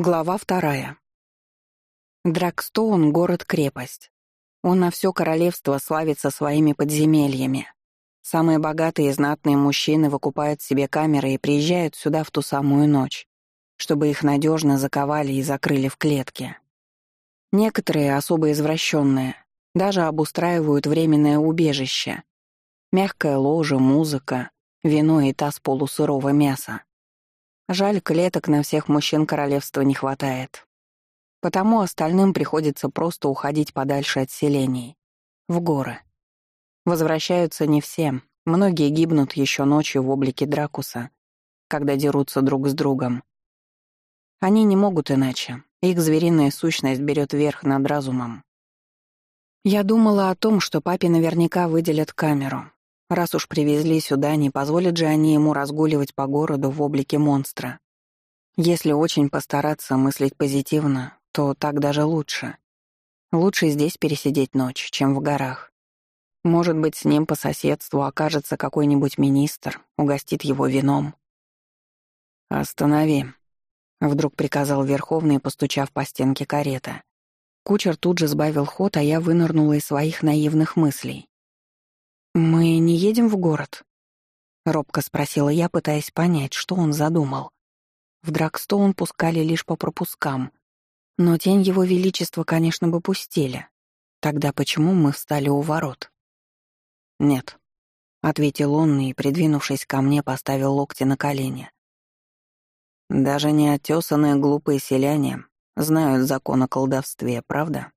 Глава вторая. Драгстоун — город-крепость. Он на все королевство славится своими подземельями. Самые богатые и знатные мужчины выкупают себе камеры и приезжают сюда в ту самую ночь, чтобы их надежно заковали и закрыли в клетки. Некоторые, особо извращенные, даже обустраивают временное убежище. Мягкое ложе, музыка, вино и таз полусырого мяса. Жаль, клеток на всех мужчин королевства не хватает. Потому остальным приходится просто уходить подальше от селений. В горы. Возвращаются не все. Многие гибнут еще ночью в облике Дракуса, когда дерутся друг с другом. Они не могут иначе. Их звериная сущность берет верх над разумом. Я думала о том, что папе наверняка выделят камеру, Раз уж привезли сюда, не позволят же они ему разгуливать по городу в облике монстра. Если очень постараться мыслить позитивно, то так даже лучше. Лучше здесь пересидеть ночь, чем в горах. Может быть, с ним по соседству окажется какой-нибудь министр, угостит его вином. «Останови», — вдруг приказал Верховный, постучав по стенке кареты. Кучер тут же сбавил ход, а я вынырнула из своих наивных мыслей. «Мы не едем в город?» — робко спросила я, пытаясь понять, что он задумал. В Драгстоун пускали лишь по пропускам, но тень его величества, конечно, бы пустили. Тогда почему мы встали у ворот? «Нет», — ответил он и, придвинувшись ко мне, поставил локти на колени. «Даже неотесанные глупые селяне знают закон о колдовстве, правда?»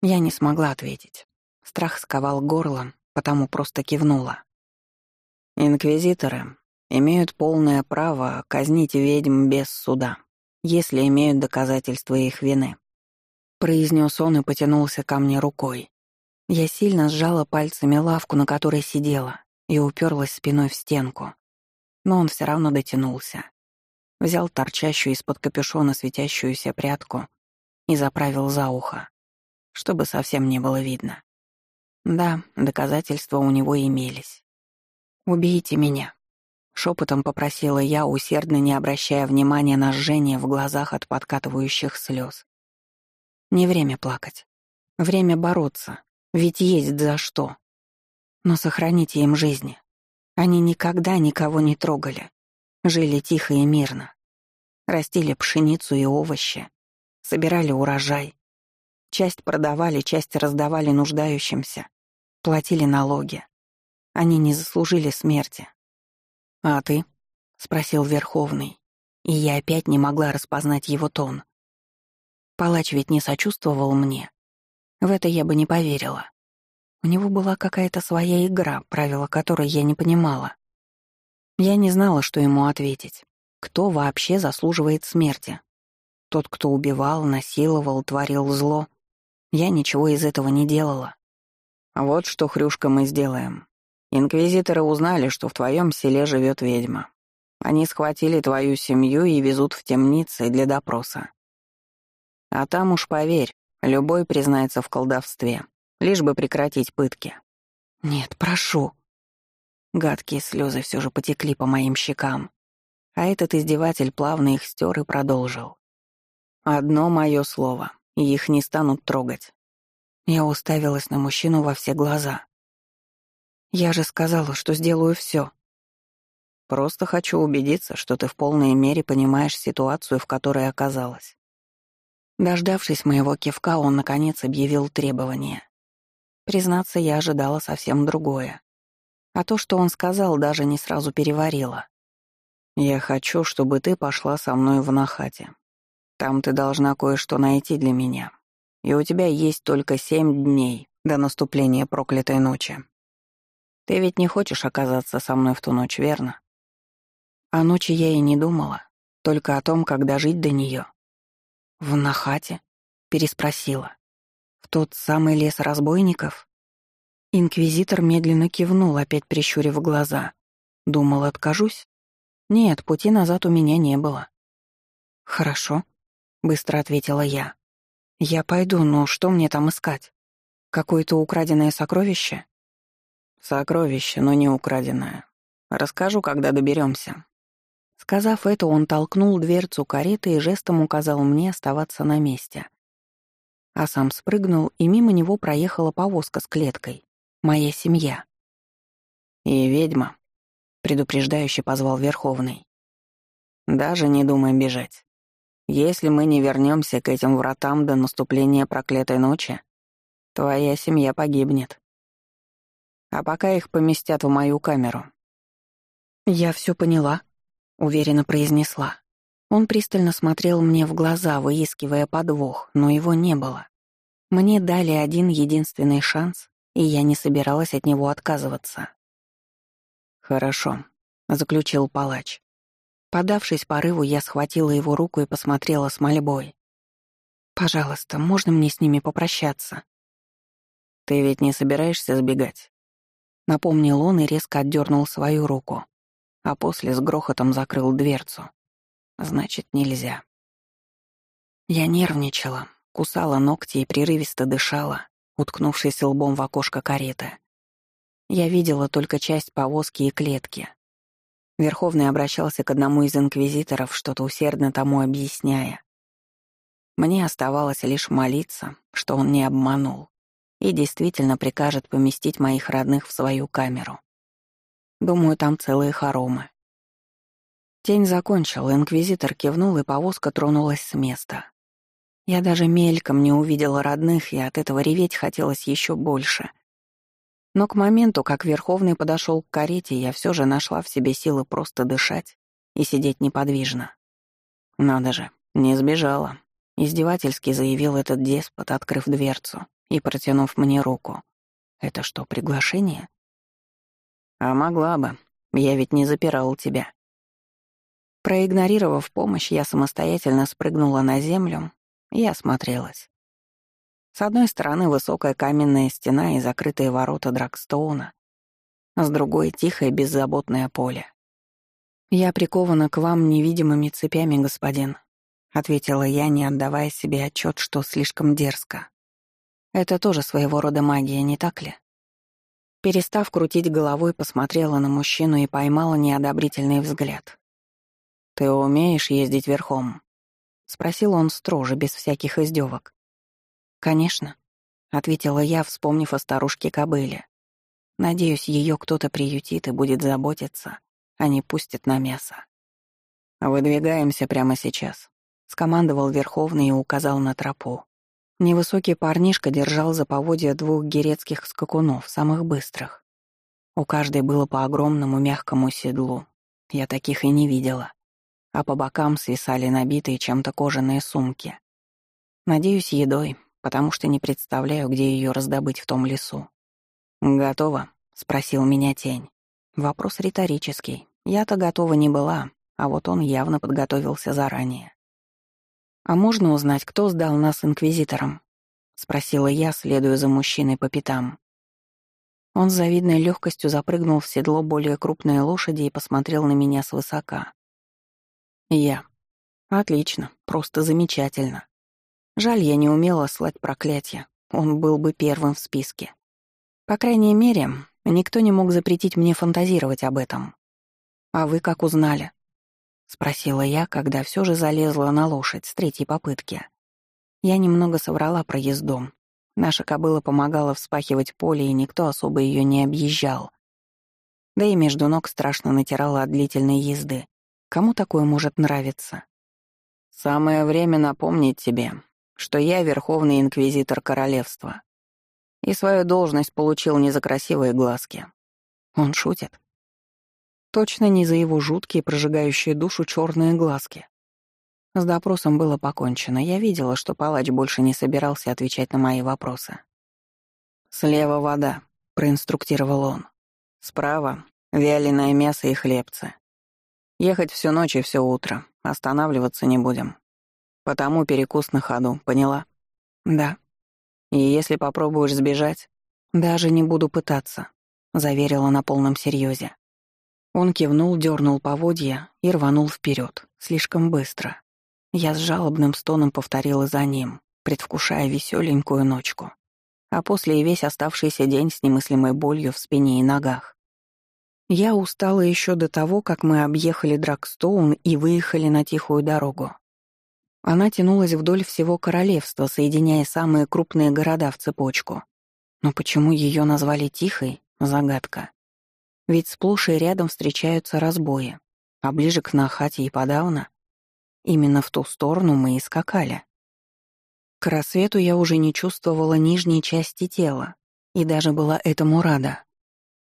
Я не смогла ответить. Страх сковал горло, потому просто кивнула. Инквизиторы имеют полное право казнить ведьм без суда, если имеют доказательства их вины. Произнес он и потянулся ко мне рукой. Я сильно сжала пальцами лавку, на которой сидела, и уперлась спиной в стенку. Но он все равно дотянулся. Взял торчащую из-под капюшона светящуюся прядку и заправил за ухо, чтобы совсем не было видно. Да, доказательства у него имелись. «Убейте меня», — шепотом попросила я, усердно не обращая внимания на жжение в глазах от подкатывающих слез. Не время плакать. Время бороться, ведь есть за что. Но сохраните им жизни. Они никогда никого не трогали. Жили тихо и мирно. Растили пшеницу и овощи. Собирали урожай. Часть продавали, часть раздавали нуждающимся. Платили налоги. Они не заслужили смерти. «А ты?» — спросил Верховный. И я опять не могла распознать его тон. Палач ведь не сочувствовал мне. В это я бы не поверила. У него была какая-то своя игра, правила которой я не понимала. Я не знала, что ему ответить. Кто вообще заслуживает смерти? Тот, кто убивал, насиловал, творил зло. Я ничего из этого не делала. Вот что, Хрюшка, мы сделаем. Инквизиторы узнали, что в твоем селе живет ведьма. Они схватили твою семью и везут в темницы для допроса. А там уж поверь, любой признается в колдовстве, лишь бы прекратить пытки. Нет, прошу. Гадкие слезы все же потекли по моим щекам, а этот издеватель плавно их стер и продолжил. Одно мое слово, и их не станут трогать. Я уставилась на мужчину во все глаза. «Я же сказала, что сделаю все. Просто хочу убедиться, что ты в полной мере понимаешь ситуацию, в которой оказалась». Дождавшись моего кивка, он, наконец, объявил требования. Признаться, я ожидала совсем другое. А то, что он сказал, даже не сразу переварила. «Я хочу, чтобы ты пошла со мной в Нахате. Там ты должна кое-что найти для меня и у тебя есть только семь дней до наступления проклятой ночи. Ты ведь не хочешь оказаться со мной в ту ночь, верно? О ночи я и не думала, только о том, как дожить до нее. В Нахате? Переспросила. В тот самый лес разбойников? Инквизитор медленно кивнул, опять прищурив глаза. Думал, откажусь? Нет, пути назад у меня не было. «Хорошо», — быстро ответила я. «Я пойду, но что мне там искать? Какое-то украденное сокровище?» «Сокровище, но не украденное. Расскажу, когда доберемся. Сказав это, он толкнул дверцу кареты и жестом указал мне оставаться на месте. А сам спрыгнул, и мимо него проехала повозка с клеткой. Моя семья. «И ведьма», — предупреждающе позвал Верховный. «Даже не думай бежать. Если мы не вернемся к этим вратам до наступления проклятой ночи, твоя семья погибнет. А пока их поместят в мою камеру». «Я все поняла», — уверенно произнесла. Он пристально смотрел мне в глаза, выискивая подвох, но его не было. Мне дали один единственный шанс, и я не собиралась от него отказываться. «Хорошо», — заключил палач. Подавшись порыву, я схватила его руку и посмотрела с мольбой. «Пожалуйста, можно мне с ними попрощаться?» «Ты ведь не собираешься сбегать?» Напомнил он и резко отдернул свою руку, а после с грохотом закрыл дверцу. «Значит, нельзя». Я нервничала, кусала ногти и прерывисто дышала, уткнувшись лбом в окошко кареты. Я видела только часть повозки и клетки, Верховный обращался к одному из инквизиторов, что-то усердно тому объясняя. Мне оставалось лишь молиться, что он не обманул и действительно прикажет поместить моих родных в свою камеру. Думаю, там целые хоромы. Тень закончил, инквизитор кивнул, и повозка тронулась с места. Я даже мельком не увидела родных, и от этого реветь хотелось еще больше — но к моменту, как Верховный подошел к карете, я все же нашла в себе силы просто дышать и сидеть неподвижно. Надо же, не сбежала. Издевательски заявил этот деспот, открыв дверцу и протянув мне руку. Это что, приглашение? А могла бы. Я ведь не запирал тебя. Проигнорировав помощь, я самостоятельно спрыгнула на землю и осмотрелась. С одной стороны высокая каменная стена и закрытые ворота Драгстоуна, а с другой — тихое беззаботное поле. «Я прикована к вам невидимыми цепями, господин», — ответила я, не отдавая себе отчет, что слишком дерзко. «Это тоже своего рода магия, не так ли?» Перестав крутить головой, посмотрела на мужчину и поймала неодобрительный взгляд. «Ты умеешь ездить верхом?» — спросил он строже, без всяких издевок. «Конечно», — ответила я, вспомнив о старушке-кобыле. «Надеюсь, ее кто-то приютит и будет заботиться, а не пустит на мясо». «Выдвигаемся прямо сейчас», — скомандовал Верховный и указал на тропу. Невысокий парнишка держал за поводья двух герецких скакунов, самых быстрых. У каждой было по огромному мягкому седлу. Я таких и не видела. А по бокам свисали набитые чем-то кожаные сумки. Надеюсь, едой, потому что не представляю, где ее раздобыть в том лесу. «Готово?» — спросил меня тень. Вопрос риторический. Я-то готова не была, а вот он явно подготовился заранее. «А можно узнать, кто сдал нас инквизиторам?» — спросила я, следуя за мужчиной по пятам. Он с завидной легкостью запрыгнул в седло более крупной лошади и посмотрел на меня свысока. «Я. Отлично, просто замечательно. Жаль, я не умела слать проклятия. Он был бы первым в списке. По крайней мере, никто не мог запретить мне фантазировать об этом. «А вы как узнали?» — спросила я, когда все же залезла на лошадь с третьей попытки. Я немного соврала про езду. Наша кобыла помогала вспахивать поле, и никто особо ее не объезжал. Да и между ног страшно натирала от длительной езды. Кому такое может нравиться? «Самое время напомнить тебе, что я верховный инквизитор королевства. И свою должность получил не за красивые глазки. Он шутит. Точно не за его жуткие, прожигающие душу черные глазки. С допросом было покончено. Я видела, что палач больше не собирался отвечать на мои вопросы. «Слева вода», — проинструктировал он. «Справа — вяленое мясо и хлебцы. Ехать всю ночь и все утро. Останавливаться не будем. Потому перекус на ходу, поняла? Да. И если попробуешь сбежать, даже не буду пытаться, заверила на полном серьезе. Он кивнул, дернул поводья и рванул вперед, слишком быстро. Я с жалобным стоном повторила за ним, предвкушая веселенькую ночку. А после и весь оставшийся день с немыслимой болью в спине и ногах. Я устала еще до того, как мы объехали Драгстоун и выехали на тихую дорогу. Она тянулась вдоль всего королевства, соединяя самые крупные города в цепочку. Но почему ее назвали Тихой — загадка. Ведь сплошь и рядом встречаются разбои, а ближе к Нахате и подавно. Именно в ту сторону мы и скакали. К рассвету я уже не чувствовала нижней части тела и даже была этому рада.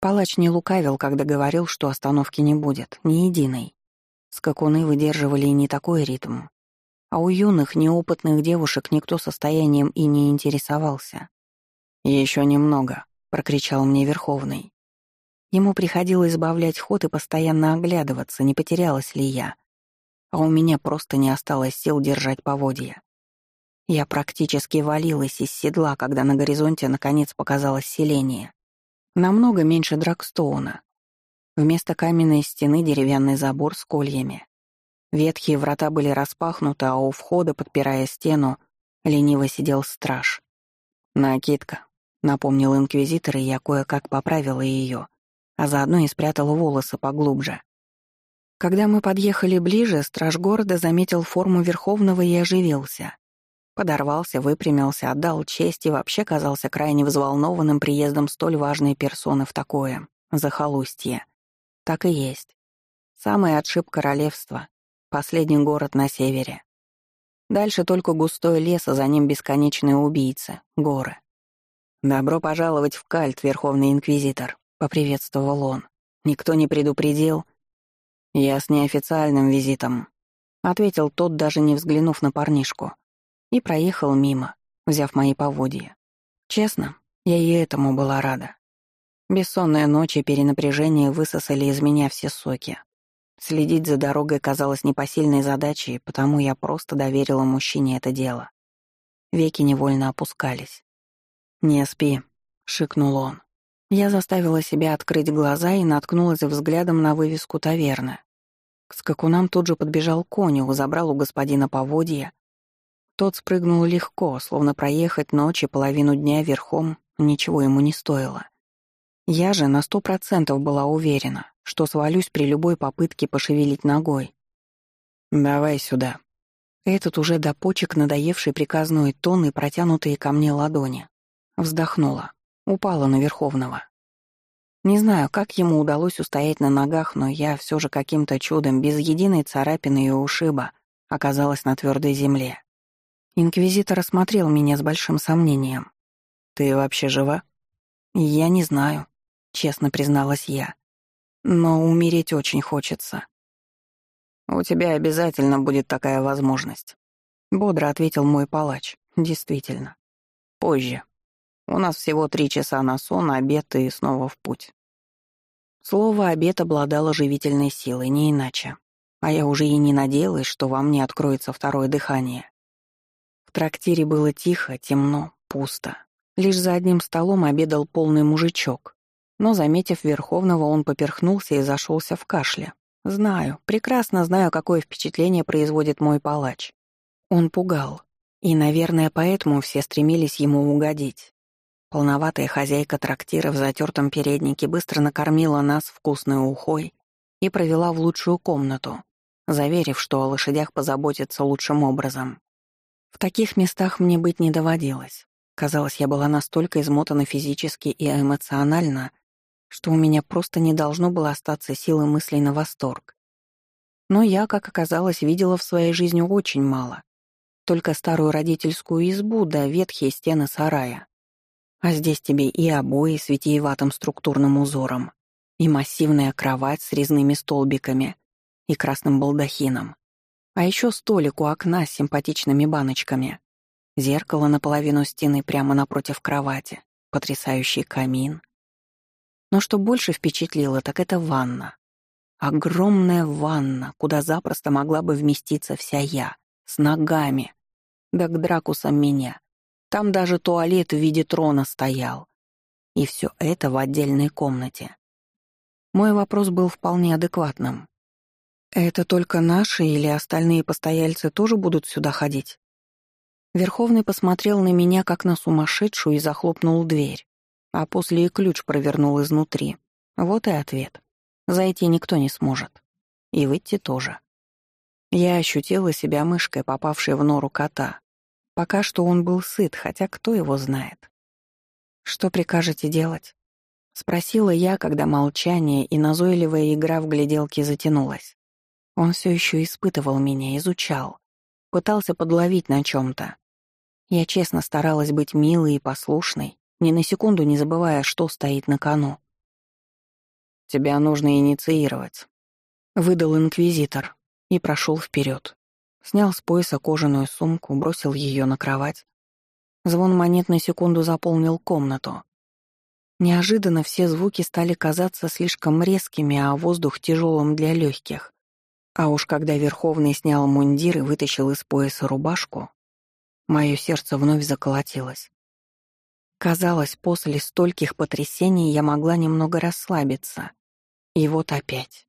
Палач не лукавил, когда говорил, что остановки не будет, ни единой. Скакуны выдерживали и не такой ритм. А у юных, неопытных девушек никто состоянием и не интересовался. «Еще немного», — прокричал мне Верховный. Ему приходилось избавлять ход и постоянно оглядываться, не потерялась ли я. А у меня просто не осталось сил держать поводья. Я практически валилась из седла, когда на горизонте наконец показалось селение. Намного меньше Драгстоуна. Вместо каменной стены деревянный забор с кольями. Ветхие врата были распахнуты, а у входа, подпирая стену, лениво сидел страж. «Накидка», — напомнил инквизитор, и я кое-как поправила ее, а заодно и спрятала волосы поглубже. Когда мы подъехали ближе, страж города заметил форму Верховного и оживился. Подорвался, выпрямился, отдал честь и вообще казался крайне взволнованным приездом столь важной персоны в такое захолустье. Так и есть. Самый отшиб королевства, последний город на севере. Дальше только густой лес, а за ним бесконечные убийцы, горы. «Добро пожаловать в Кальт, Верховный Инквизитор», — поприветствовал он. «Никто не предупредил?» «Я с неофициальным визитом», — ответил тот, даже не взглянув на парнишку и проехал мимо, взяв мои поводья. Честно, я и этому была рада. Бессонные ночи и перенапряжение высосали из меня все соки. Следить за дорогой казалось непосильной задачей, потому я просто доверила мужчине это дело. Веки невольно опускались. «Не спи», — шикнул он. Я заставила себя открыть глаза и наткнулась взглядом на вывеску таверны. К скакунам тут же подбежал конюх, забрал у господина поводья тот спрыгнул легко, словно проехать ночь и половину дня верхом ничего ему не стоило. Я же на сто процентов была уверена, что свалюсь при любой попытке пошевелить ногой. «Давай сюда». Этот уже до почек надоевший приказной тон и протянутые ко мне ладони. Вздохнула. Упала на Верховного. Не знаю, как ему удалось устоять на ногах, но я все же каким-то чудом, без единой царапины и ушиба, оказалась на твердой земле. Инквизитор осмотрел меня с большим сомнением. «Ты вообще жива?» «Я не знаю», — честно призналась я. «Но умереть очень хочется». «У тебя обязательно будет такая возможность», — бодро ответил мой палач. «Действительно. Позже. У нас всего три часа на сон, обед и снова в путь». Слово «обед» обладало живительной силой, не иначе. А я уже и не надеялась, что во мне откроется второе дыхание трактире было тихо, темно, пусто. Лишь за одним столом обедал полный мужичок. Но, заметив Верховного, он поперхнулся и зашелся в кашле. Знаю, прекрасно знаю, какое впечатление производит мой палач. Он пугал. И, наверное, поэтому все стремились ему угодить. Полноватая хозяйка трактира в затертом переднике быстро накормила нас вкусной ухой и провела в лучшую комнату, заверив, что о лошадях позаботится лучшим образом. В таких местах мне быть не доводилось. Казалось, я была настолько измотана физически и эмоционально, что у меня просто не должно было остаться силы мыслей на восторг. Но я, как оказалось, видела в своей жизни очень мало. Только старую родительскую избу да ветхие стены сарая. А здесь тебе и обои с витиеватым структурным узором, и массивная кровать с резными столбиками, и красным балдахином, а еще столик у окна с симпатичными баночками. Зеркало наполовину стены прямо напротив кровати. Потрясающий камин. Но что больше впечатлило, так это ванна. Огромная ванна, куда запросто могла бы вместиться вся я. С ногами. Да к дракусам меня. Там даже туалет в виде трона стоял. И все это в отдельной комнате. Мой вопрос был вполне адекватным. «Это только наши или остальные постояльцы тоже будут сюда ходить?» Верховный посмотрел на меня, как на сумасшедшую, и захлопнул дверь, а после и ключ провернул изнутри. Вот и ответ. Зайти никто не сможет. И выйти тоже. Я ощутила себя мышкой, попавшей в нору кота. Пока что он был сыт, хотя кто его знает. «Что прикажете делать?» — спросила я, когда молчание и назойливая игра в гляделке затянулась. Он все еще испытывал меня, изучал. Пытался подловить на чем то Я честно старалась быть милой и послушной, ни на секунду не забывая, что стоит на кону. «Тебя нужно инициировать», — выдал инквизитор и прошел вперед. Снял с пояса кожаную сумку, бросил ее на кровать. Звон монет на секунду заполнил комнату. Неожиданно все звуки стали казаться слишком резкими, а воздух тяжелым для легких. А уж когда Верховный снял мундир и вытащил из пояса рубашку, мое сердце вновь заколотилось. Казалось, после стольких потрясений я могла немного расслабиться. И вот опять.